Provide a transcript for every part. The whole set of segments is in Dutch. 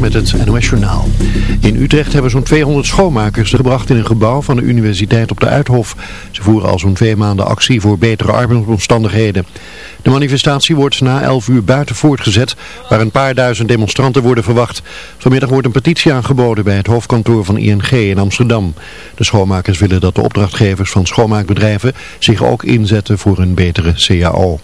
Met het NOS Journaal. In Utrecht hebben zo'n 200 schoonmakers gebracht in een gebouw van de universiteit op de Uithof. Ze voeren al zo'n twee maanden actie voor betere arbeidsomstandigheden. De manifestatie wordt na 11 uur buiten voortgezet, waar een paar duizend demonstranten worden verwacht. Vanmiddag wordt een petitie aangeboden bij het hoofdkantoor van ING in Amsterdam. De schoonmakers willen dat de opdrachtgevers van schoonmaakbedrijven zich ook inzetten voor een betere CAO.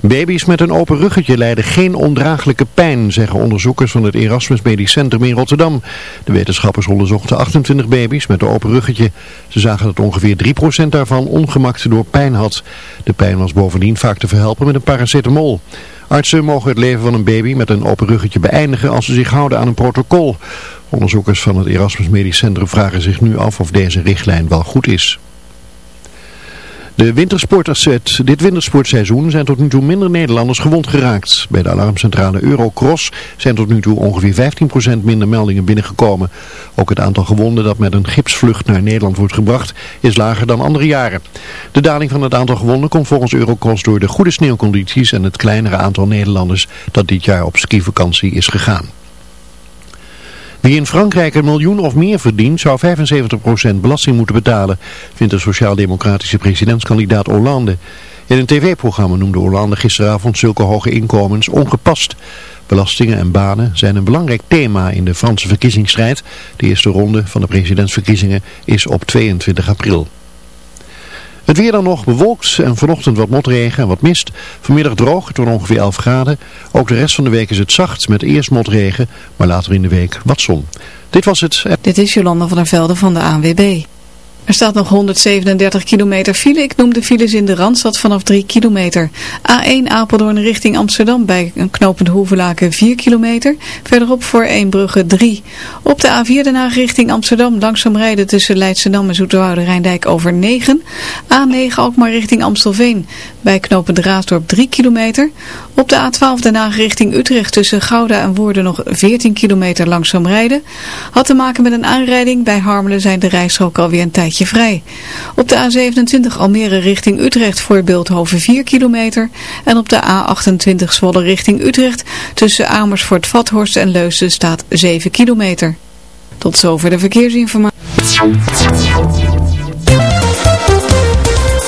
Baby's met een open ruggetje lijden geen ondraaglijke pijn, zeggen onderzoekers van het Erasmus Medisch Centrum in Rotterdam. De wetenschappers onderzochten 28 baby's met een open ruggetje. Ze zagen dat ongeveer 3% daarvan ongemak door pijn had. De pijn was bovendien vaak te verhelpen met een paracetamol. Artsen mogen het leven van een baby met een open ruggetje beëindigen als ze zich houden aan een protocol. Onderzoekers van het Erasmus Medisch Centrum vragen zich nu af of deze richtlijn wel goed is. De wintersporters dit wintersportseizoen zijn tot nu toe minder Nederlanders gewond geraakt. Bij de alarmcentrale Eurocross zijn tot nu toe ongeveer 15% minder meldingen binnengekomen. Ook het aantal gewonden dat met een gipsvlucht naar Nederland wordt gebracht is lager dan andere jaren. De daling van het aantal gewonden komt volgens Eurocross door de goede sneeuwcondities en het kleinere aantal Nederlanders dat dit jaar op skivakantie is gegaan. Wie in Frankrijk een miljoen of meer verdient, zou 75% belasting moeten betalen, vindt de sociaal-democratische presidentskandidaat Hollande. In een tv-programma noemde Hollande gisteravond zulke hoge inkomens ongepast. Belastingen en banen zijn een belangrijk thema in de Franse verkiezingsstrijd. De eerste ronde van de presidentsverkiezingen is op 22 april. Het weer dan nog bewolkt en vanochtend wat motregen en wat mist. Vanmiddag droog, het wordt ongeveer 11 graden. Ook de rest van de week is het zacht met eerst motregen, maar later in de week wat zon. Dit was het. Dit is Jolanda van der Velde van de ANWB. Er staat nog 137 kilometer file. Ik noem de files in de Randstad vanaf 3 kilometer. A1 Apeldoorn richting Amsterdam bij een knopend Hoevelaken 4 kilometer. Verderop voor Eembrugge 3. Op de A4 Den Haag richting Amsterdam langzaam rijden tussen Leidschendam en Zoeterwoude Rijndijk over 9. A9 Alkmaar richting Amstelveen bij knopend Raasdorp 3 kilometer. Op de A12 Den Haag richting Utrecht tussen Gouda en Woerden nog 14 kilometer langzaam rijden. Had te maken met een aanrijding. Bij Harmelen zijn de rijstroken alweer een tijdje vrij. Op de A27 Almere richting Utrecht voor Beeldhoven 4 kilometer. En op de A28 Zwolle richting Utrecht tussen Amersfoort, Vathorst en Leusden staat 7 kilometer. Tot zover de verkeersinformatie.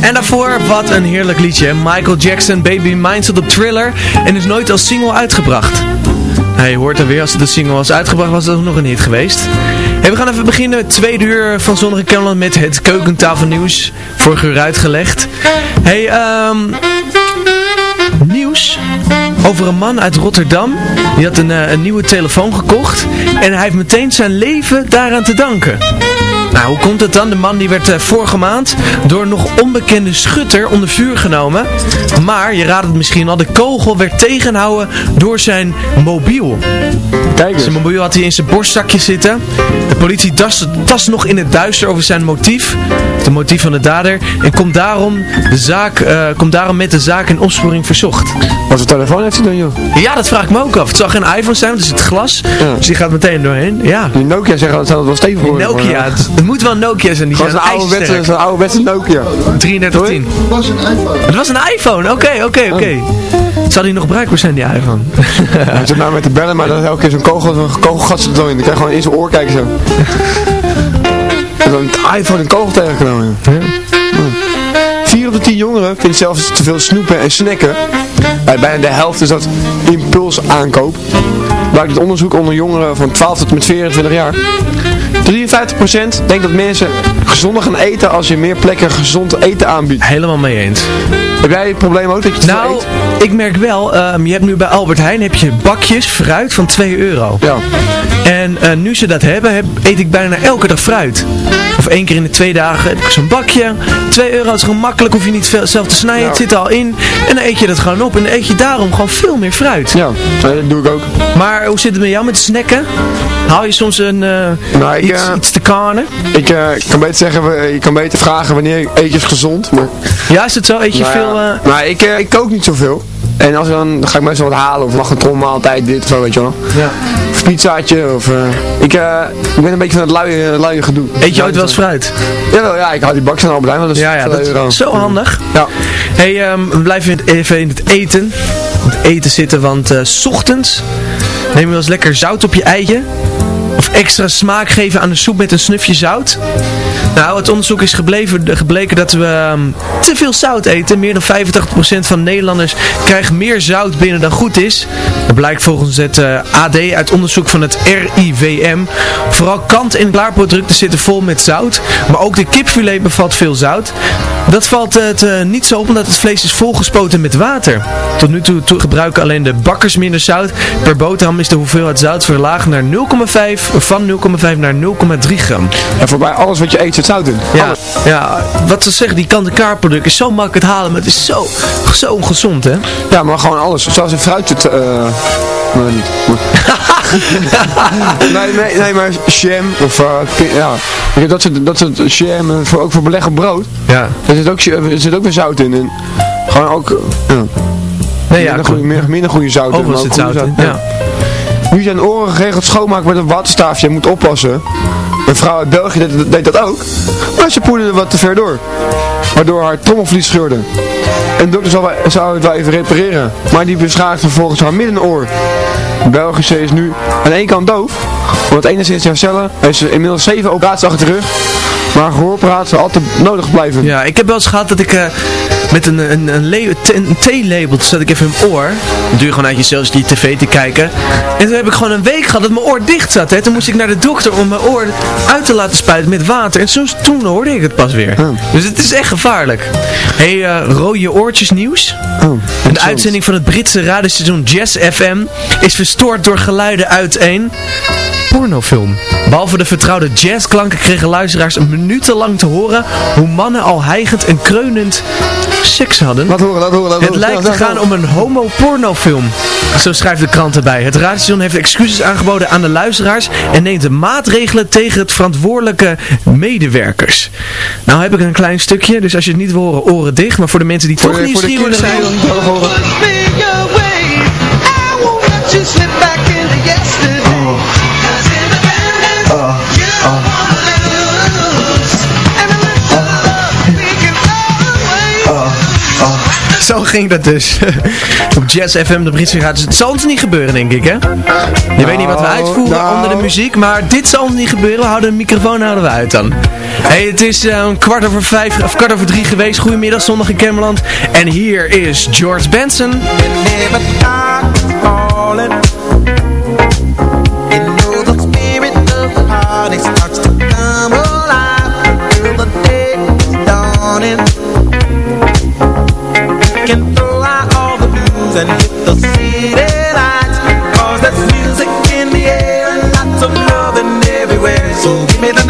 En daarvoor, wat een heerlijk liedje. Michael Jackson, Baby Minds op de Thriller. En is nooit als single uitgebracht. Hij hoort er weer, als de single was uitgebracht, was dat nog een hit geweest. We gaan even beginnen, tweede uur van Zonnige Kelderland met het keukentafelnieuws. Vorige uur uitgelegd. Hey, ehm... nieuws over een man uit Rotterdam. Die had een, eh, een nieuwe telefoon gekocht. En hij heeft meteen zijn leven daaraan te danken. Nou, hoe komt het dan? De man die werd uh, vorige maand door een nog onbekende schutter onder vuur genomen. Maar, je raadt het misschien al, de kogel werd tegenhouden door zijn mobiel. Kijk Zijn mobiel had hij in zijn borstzakje zitten. De politie tast, tast nog in het duister over zijn motief. Het motief van de dader. En komt daarom, de zaak, uh, komt daarom met de zaak in opsporing verzocht. Wat voor telefoon heeft hij dan, joh? Ja, dat vraag ik me ook af. Het zal geen iPhone zijn, het is het glas. Ja. Dus die gaat meteen doorheen. Ja. Die Nokia zeggen dat het wel stevig worden. Nokia, het, moet wel Nokia zijn. Die zijn een oude een oude Nokia. 3310. Het was een iPhone. Het was een iPhone, oké, oké, oké. Zou die nog bruikbaar zijn, die iPhone? Hij zit nou met de bellen, maar dan is elke keer zo'n kogel, zo'n kogelgat zit erin. Dan krijg je gewoon in zijn oor kijken zo. en dan een iPhone een kogel tegenkomen. Ja. 4 op de 10 jongeren vindt zelfs te veel snoepen en snacken. Bij bijna de helft is dat impulsaankoop. Blijkt het onderzoek onder jongeren van 12 tot met 24 jaar. 53% denkt dat mensen gezonder gaan eten als je meer plekken gezond eten aanbiedt. Helemaal mee eens. Heb jij het probleem ook dat je Nou, ik merk wel, um, je hebt nu bij Albert Heijn heb je bakjes fruit van 2 euro. Ja. En uh, nu ze dat hebben, heb, eet ik bijna elke dag fruit. Of één keer in de twee dagen heb ik zo'n bakje. 2 euro is gewoon makkelijk, hoef je niet veel, zelf te snijden. Het zit er al in. En dan eet je dat gewoon op. En dan eet je daarom gewoon veel meer fruit. Ja, dat doe ik ook. Maar hoe zit het met jou met snacken? Haal je soms een, uh, nou, ik, uh, iets, te kanen? Ik uh, kan beter zeggen, je kan beter vragen wanneer eet je gezond. Maar... Ja, is het zo? Eet je nou, veel... Ja. Nou, ik, ik kook niet zoveel. En als dan, dan ga ik meestal wat halen of magnetron maaltijd, dit of zo, weet je wel. Ja. Of pizzaatje, of... Uh, ik, uh, ik ben een beetje van het luie, luie gedoe. Eet je ooit wel eens fruit? Jawel, ja, ik hou die bak van Albert Heijn, dat is ja, ja, dat is zo handig. Ja. hey, um, we blijven even in het eten. Het eten zitten, want uh, s ochtends neem je wel eens lekker zout op je eitje. Of extra smaak geven aan de soep met een snufje zout. Nou, het onderzoek is gebleven, gebleken dat we um, te veel zout eten. Meer dan 85% van Nederlanders krijgt meer zout binnen dan goed is. Dat blijkt volgens het uh, AD uit onderzoek van het RIVM. Vooral kant- en klaarproducten zitten vol met zout. Maar ook de kipfilet bevat veel zout. Dat valt het uh, niet zo op omdat het vlees is volgespoten met water. Tot nu toe, toe gebruiken alleen de bakkers minder zout. Per boterham is de hoeveelheid zout verlaagd naar 0,5 van 0,5 naar 0,3 gram. En voorbij alles wat je eet zout in. Ja, ja wat ze zeggen, die kant-en-klaar product is zo makkelijk halen, maar het is zo, zo ongezond, hè? Ja, maar gewoon alles. Zelfs in fruit het... Uh... Nee, niet. nee, nee, nee, maar jam of uh, ja, dat soort, dat soort jam, voor, ook voor beleg op brood. Ja. Er zit ook, er zit ook weer zout in. En gewoon ook. Nee, ja, minder, goede, minder, minder goede zout in. Overal zit zout in, ja. Nu zijn oren geregeld schoonmaken met een waterstaafje. Je moet oppassen. Een vrouw uit België deed, dat ook. Maar ze poederde wat te ver door. Waardoor haar trommelvlies scheurde. En de dokter zou, zou het wel even repareren. Maar die beschadigde vervolgens haar middenoor. Belgische is nu aan één kant doof. Het enigszins te herstellen heeft ze inmiddels zeven operaties achter de rug. Maar gehoorpraat zal altijd nodig blijven. Ja, ik heb wel eens gehad dat ik uh, met een, een, een, een theelabel zat ik even in mijn oor. Dan je gewoon uit jezelf die tv te kijken. En toen heb ik gewoon een week gehad dat mijn oor dicht zat. Hè. Toen moest ik naar de dokter om mijn oor uit te laten spuiten met water. En zo, toen hoorde ik het pas weer. Oh. Dus het is echt gevaarlijk. hey, uh, rode oortjes nieuws. Oh, de uitzending van het Britse radiostation Jazz FM is verstoord door geluiden uit een pornofilm. Behalve de vertrouwde jazzklanken kregen luisteraars minutenlang te horen hoe mannen al hijgend en kreunend seks hadden. Laat horen, laat horen, laat Het lijkt te gaan om een homo-pornofilm. Zo schrijft de krant erbij. Het radiostation heeft excuses aangeboden aan de luisteraars en neemt de maatregelen tegen het verantwoordelijke medewerkers. Nou heb ik een klein stukje, dus als je het niet wil horen, oren dicht. Maar voor de mensen die voor toch niet nieuwsgierig zijn... zo ging dat dus. Op Jazz FM, de Britse radio. Het zal ons niet gebeuren, denk ik, hè? Je weet niet wat we nou, uitvoeren nou. onder de muziek, maar dit zal ons niet gebeuren. We houden de microfoon houden we uit dan. hey, het is eh, een kwart over vijf, of kwart over drie geweest. Goedemiddag, zondag in Camerland. En hier is George Benson. and hit the city lights. Cause there's music in the air and lots of loving everywhere. So give me the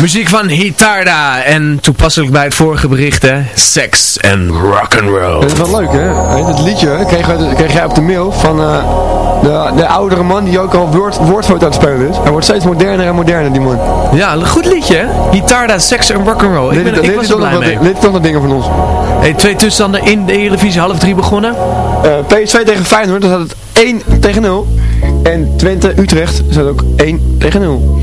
Muziek van Hitarda. En toepasselijk bij het vorige bericht, hè. Sex en rock'n'roll. Dat is wel leuk, hè? Dat liedje kreeg, kreeg jij op de mail van eh, de, de oudere man die ook al woord, woordfoto aan het spelen is. Hij wordt steeds moderner en moderner, die man. Ja, een goed liedje, hè. Hitarda, Sex en rock'n'roll. Ik, ben, ik leed was er blij mee. toch nog dingen van ons. Hey, twee tussenstanden in de Eredivisie, half drie begonnen. Eh, PSV tegen Feyenoord, dan staat het 1 tegen 0. En Twente Utrecht staat ook 1 tegen 0.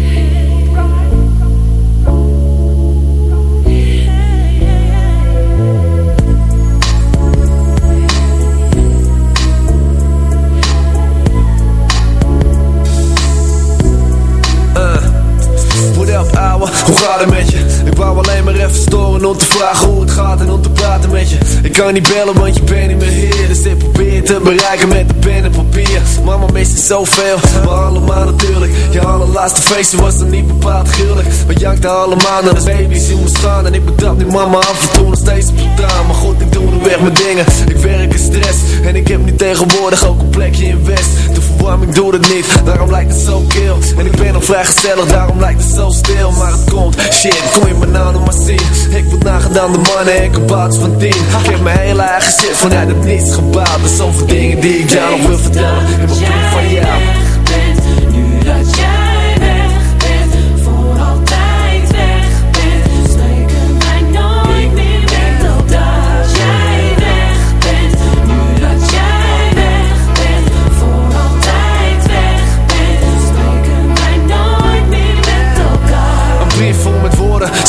Wou alleen om te vragen hoe het gaat en om te praten met je. Ik kan niet bellen, want je bent niet meer hier. Dus ik probeer te bereiken met de pen en papier. Mama mist je zoveel, maar allemaal natuurlijk. Je allerlaatste feestje was dan niet bepaald gruwelijk. We jankten allemaal naar de baby's in me staan. En ik betrap nu mama af en toe nog steeds op traan. Maar goed, ik doe nu weg mijn dingen. Ik werk in stress. En ik heb nu tegenwoordig ook een plekje in West. De verwarming doet het niet, daarom lijkt het zo kil. En ik ben nog vrij daarom lijkt het zo stil. Maar het komt, shit, kon je me nou nog maar zien. Word nagedaan de mannen en kabouts van tien. Ik heb mijn hele eigen shit vanuit het niets gebouwd. Er zijn zoveel dingen die ik jou nog wil vertellen. In mijn brief van jou.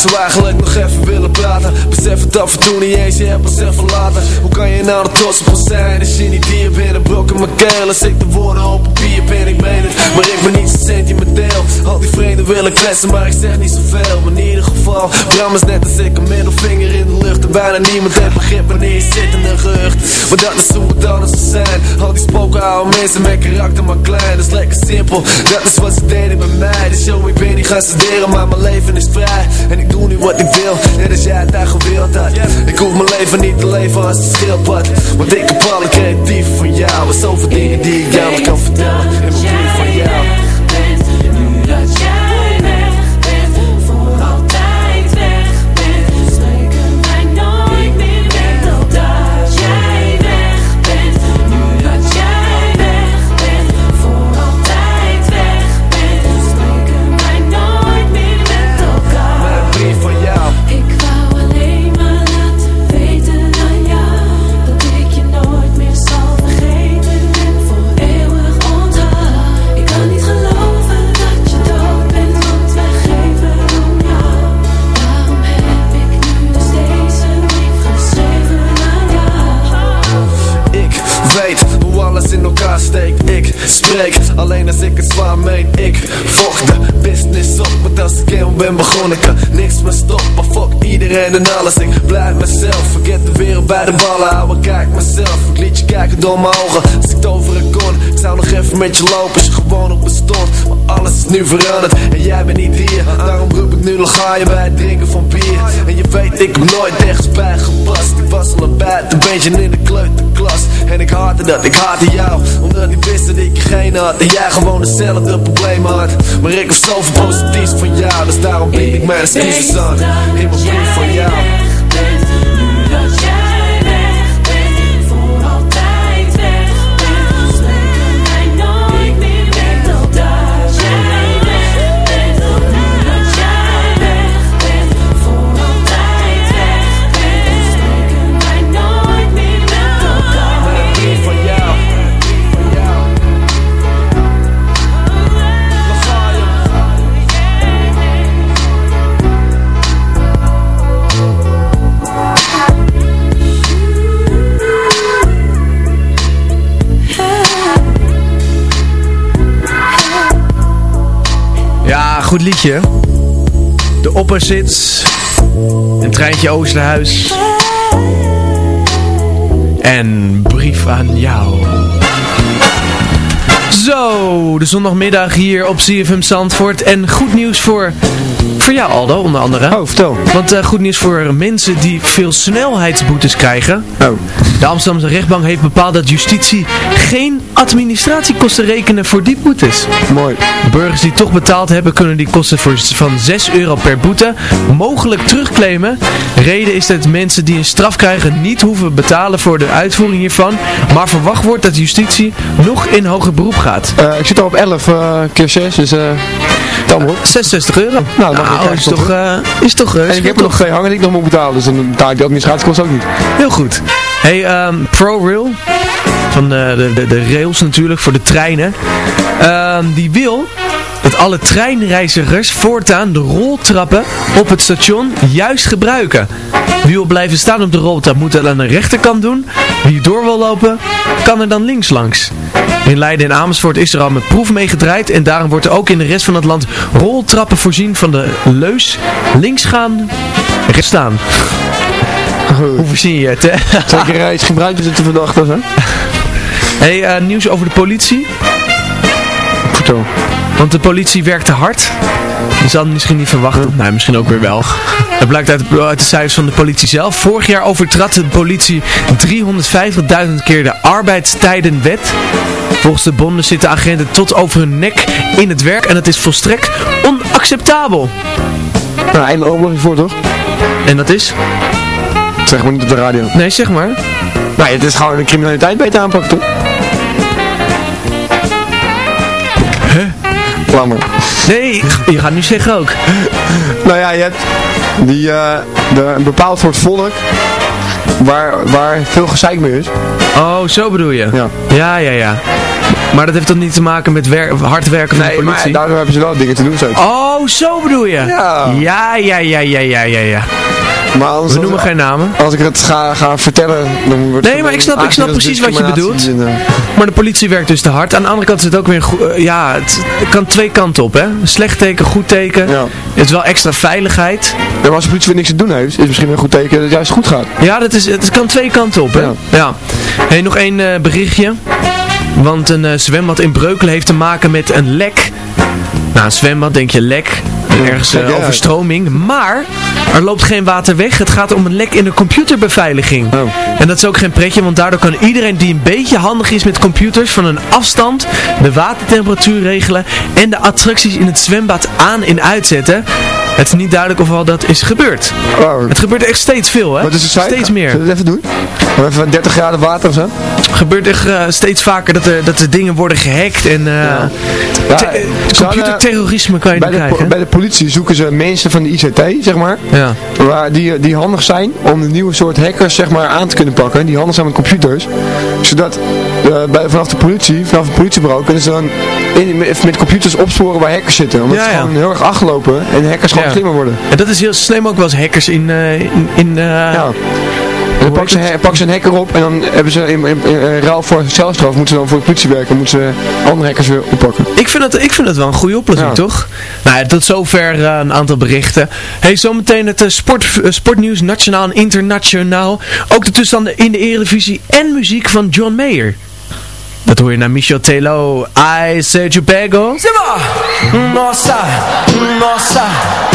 Zou eigenlijk nog even willen praten. Besef het af en toe niet eens, je hebt ons even laten Hoe kan je nou er trots op zijn als je niet hier bent? Brok in mijn keel als ik de woorden op papier ben Ik meen het, maar ik ben niet zo sentimenteel. Al die vrienden willen kletsen, maar ik zeg niet zoveel. Maar in ieder geval, Bram is net als ik een middelvinger in de lucht En bijna niemand heeft begrip wanneer je zit in een gerucht. Maar dat is hoe het anders zijn. Al die spoken oude mensen met karakter maar klein. Dat is lekker simpel, dat is wat ze deden bij mij. Dus yo, ik ben niet gaan studeren, maar mijn leven is vrij. En ik doe nu wat ik wil, net als jij het daar gewild had. Ik hoef mijn leven niet te leven als een schildpad Want ik heb alle creatief van jou. En zoveel dingen die ik jou kan vertellen. In mijn brief van jou niks meer stoppen Fuck iedereen en alles. Ik blijf mezelf. Vergeet de wereld bij de ballen. Houden kijk mezelf. Ik liet je kijken door mijn ogen. Als ik toveren kon Ik zou nog even met je lopen. Als je gewoon op bestond Maar alles is nu veranderd. En jij bent niet hier Daarom roep ik nu je bij het drinken van bier. En je weet ik heb nooit ergens bij gepast. Ik was al een beetje in de kleuterklas. En ik haatte dat, ik haatte jou. Omdat ik wist dat ik had En jij gewoon hetzelfde probleem had. Maar ik heb zoveel positiefs van jou Dus daarom bied ik mijn excuses aan. In mijn brief van jou liedje. De Opposites. Een treintje Oosterhuis. En brief aan jou. Zo, de zondagmiddag hier op CFM Zandvoort. En goed nieuws voor voor jou Aldo, onder andere. Oh, vertel. Want eh, goed nieuws voor mensen die veel snelheidsboetes krijgen. Oh. De Amsterdamse rechtbank heeft bepaald dat justitie geen administratiekosten rekenen voor die boetes. Mooi. Burgers die toch betaald hebben kunnen die kosten voor, van 6 euro per boete mogelijk terugclaimen. Reden is dat mensen die een straf krijgen niet hoeven betalen voor de uitvoering hiervan. Maar verwacht wordt dat justitie nog in hoger beroep gaat. Eh, ik zit al op 11 eh, keer 6, dus maar op. 66 euro. Nou, dan Nou, is toch, eh, is toch eh, En ik heb er nog twee hangen die ik nog moet betalen, dus dan betaal ik de administratiekosten ook niet. Heel goed. Hey, ehm, ProRail, van de, de, de, de rails natuurlijk, voor de treinen, ehm, die wil dat alle treinreizigers voortaan de roltrappen op het station juist gebruiken. Wie wil blijven staan op de roltrap moet dat aan de rechterkant doen. Wie door wil lopen, kan er dan links langs. In Leiden en Amersfoort is er al met proef meegedraaid en daarom wordt er ook in de rest van het land roltrappen voorzien van de leus links gaan, rechts staan. Hoe verzin je het, hè? Zeker iets gebruikt is het te verdachten, hè? Hey, eh, nieuws over de politie. Vertel. Want de politie werkt te hard. Je zal het misschien niet verwachten. Nee, misschien ook weer wel. Dat blijkt uit, uit de cijfers van de politie zelf. Vorig jaar overtrad de politie 350.000 keer de arbeidstijdenwet. Volgens de bonden zitten agenten tot over hun nek in het werk. En dat is volstrekt onacceptabel. Nou, eindelijk oplossing voor, toch? En dat is? Zeg maar niet op de radio. Nee, zeg maar. Nou, het is gewoon de criminaliteit beter aanpakken, toch? Nee, je gaat nu zeggen ook. Nou ja, je hebt die, eh, de, een bepaald soort volk waar, waar veel gezeik mee is. Oh, zo bedoel je? Ja. Ja, ja, ja. Maar dat heeft toch niet te maken met wer hard werken van de Nee, maar politie? daardoor hebben ze wel dingen te doen, zo. Oh, zo bedoel je? Ja. Ja, ja, ja, ja, ja, ja, ja. Maar We noemen geen namen. Als ik het ga, ga vertellen, dan wordt Nee, maar ik snap- ik snap precies wat je bedoelt. eh, Maar de politie werkt dus te hard. Aan de andere kant is het ook weer eh, ja, het, het kan twee kanten op, hè. Slecht teken, goed teken. Ja. Het is wel extra veiligheid. ja, maar als de politie weer niks te doen heeft, is het misschien een goed teken dat het juist goed gaat. Ja, dat is, het kan twee kanten op, hè. Ja. Ja. Hey, nog één eh, berichtje. Want een eh, zwembad in Breukelen heeft te maken met een lek. Nou, een zwembad denk je lek. Ergens eh, Ja. overstroming. Maar er loopt geen water weg. Het gaat om een lek in de computerbeveiliging. Oh. En dat is ook geen pretje, want daardoor kan iedereen die een beetje handig is met computers van een afstand de watertemperatuur regelen en de attracties in het zwembad aan en uitzetten. Het is niet duidelijk of al dat is gebeurd. Oh. Het gebeurt echt steeds veel, hè? Wat is het? Steeds meer. Zullen we het even doen? Even 30 graden water of zo? gebeurt echt eh, steeds vaker dat er, dat er dingen worden gehackt en eh Ja, eh, computerterrorisme kan je bij dan de, po- krijgen. bij de politie zoeken ze mensen van de ICT, zeg maar. Ja. Waar die, die handig zijn om de nieuwe soort hackers zeg maar, aan te kunnen pakken. Die handig zijn met computers. Zodat bij, vanaf de politie, vanaf het politiebureau, kunnen ze dan in, met, computers opsporen waar hackers zitten. Omdat Ja, ze gewoon heel erg achterlopen en hackers gewoon slimmer worden. En dat is heel slim ook wel eens hackers in, eh, in, in eh, Ja. En dan pakken ze, een hacker op en dan hebben ze in, in, ruil voor celstraf moeten ze dan voor de politie werken. Moeten ze andere hackers weer oppakken. Ik vind, het, ik vind het wel een goede oplossing, Ja. toch? Nou, ja, tot zover eh, een aantal berichten. Hey, zometeen het sport, sportnieuws, nationaal en internationaal. Ook de toestanden in de Eredivisie en muziek van John Mayer. Dat hoor je naar Michel Telo. I said you bego. Nossa, nossa,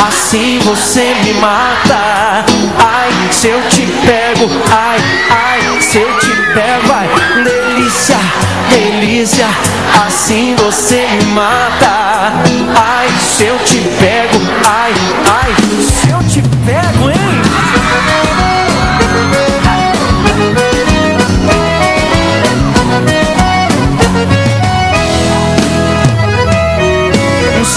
assim você me mata. Ai, se eu te pego, ai, ai, se eu te pego, vai. Delícia, delícia, assim você me mata. Ai, se eu te pego, ai, ai, se eu te pego, hein?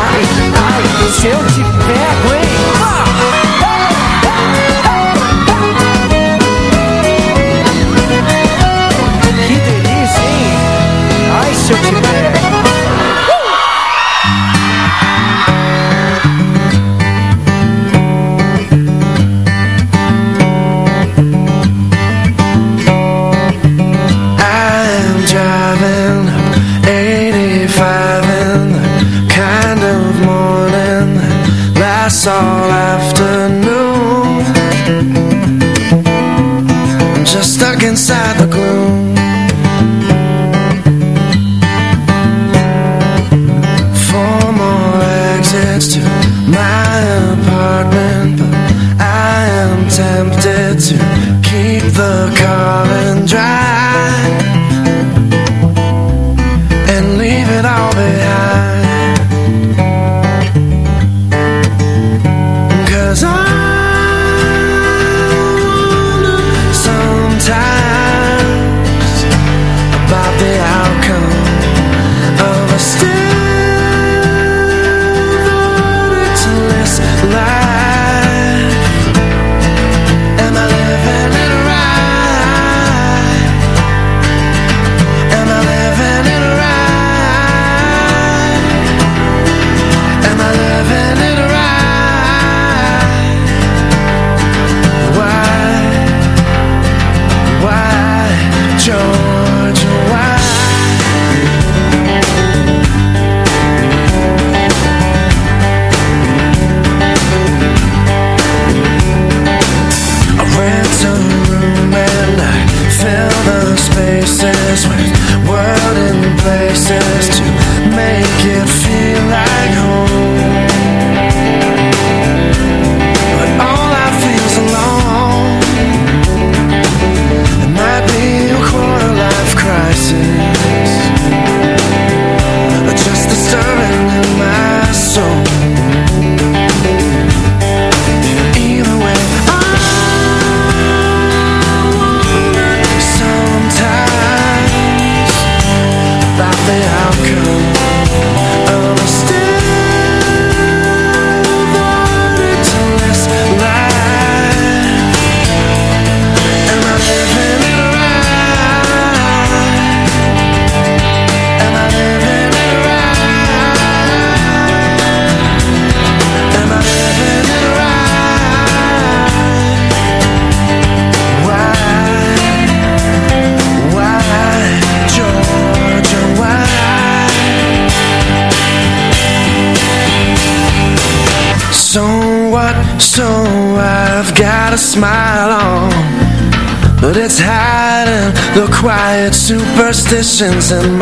Ai, ai, se eu te pego, hein? Que delícia, hein? Ai, se eu te pego. Uh! superstitions and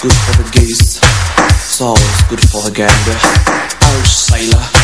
good for the geese. Soul's good for the gander. Irish sailor.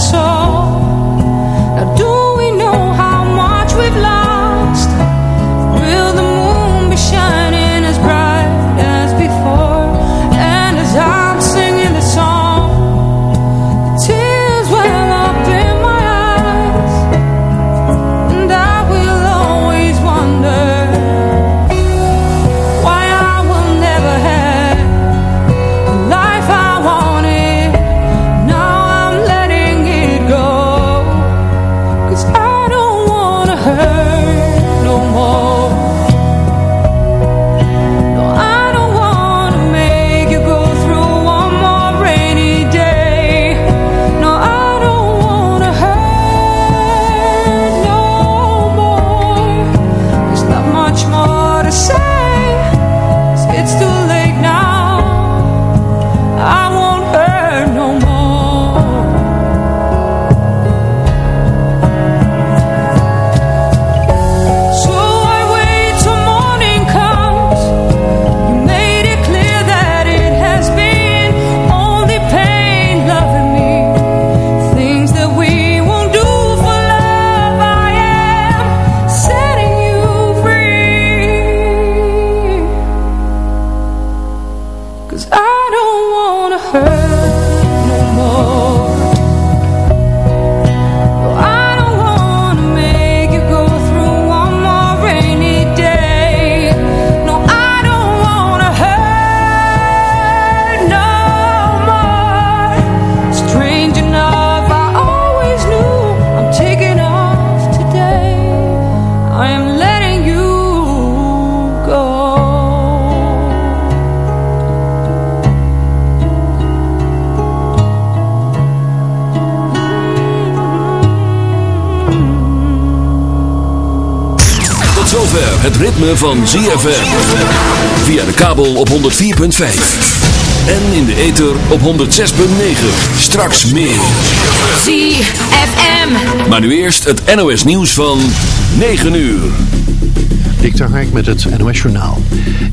so ritme van ZFM. Via de kabel op 104.5. En in de ether op 106.9. Straks meer. ZFM. Maar nu eerst het NOS nieuws van 9 uur. Dikter Hark met het NOS Journaal.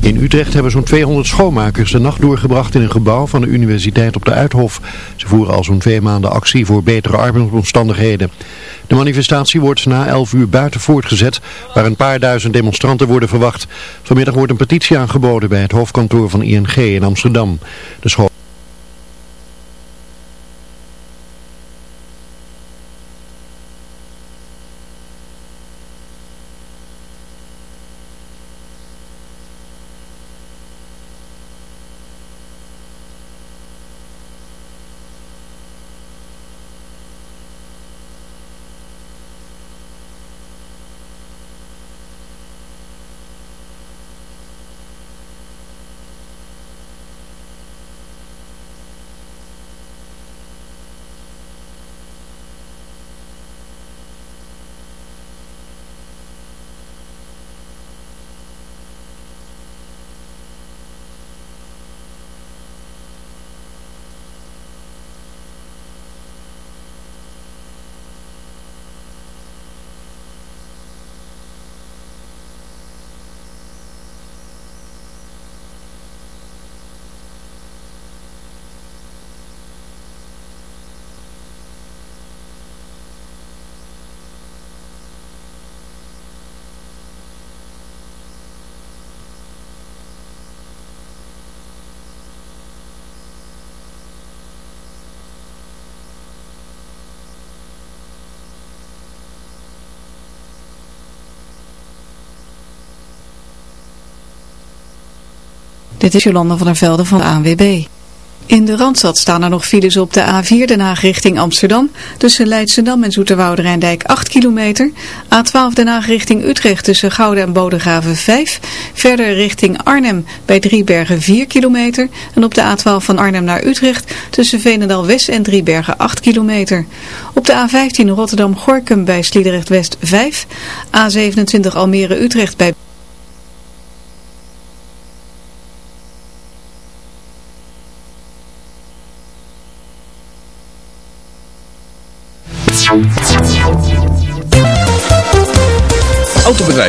In Utrecht hebben zo'n 200 schoonmakers de nacht doorgebracht in een gebouw van de universiteit op de Uithof. Ze voeren al zo'n twee maanden actie voor betere arbeidsomstandigheden. De manifestatie wordt na 11 uur buiten voortgezet, waar een paar duizend demonstranten worden verwacht. Vanmiddag wordt een petitie aangeboden bij het hoofdkantoor van ING in Amsterdam. De Dit is Jolanda van der Velde van de ANWB. In de Randstad staan er nog files op de A4 Den Haag richting Amsterdam. Tussen Leidschendam en Zoeterwoude Rijndijk 8 kilometer. A12 Den Haag richting Utrecht tussen Gouda en Bodegraven 5. Verder richting Arnhem bij Driebergen 4 kilometer. En op de A12 van Arnhem naar Utrecht tussen Veenendaal West en Driebergen 8 kilometer. Op de A15 Rotterdam-Gorkum bij Sliedrecht West 5. A27 Almere Utrecht bij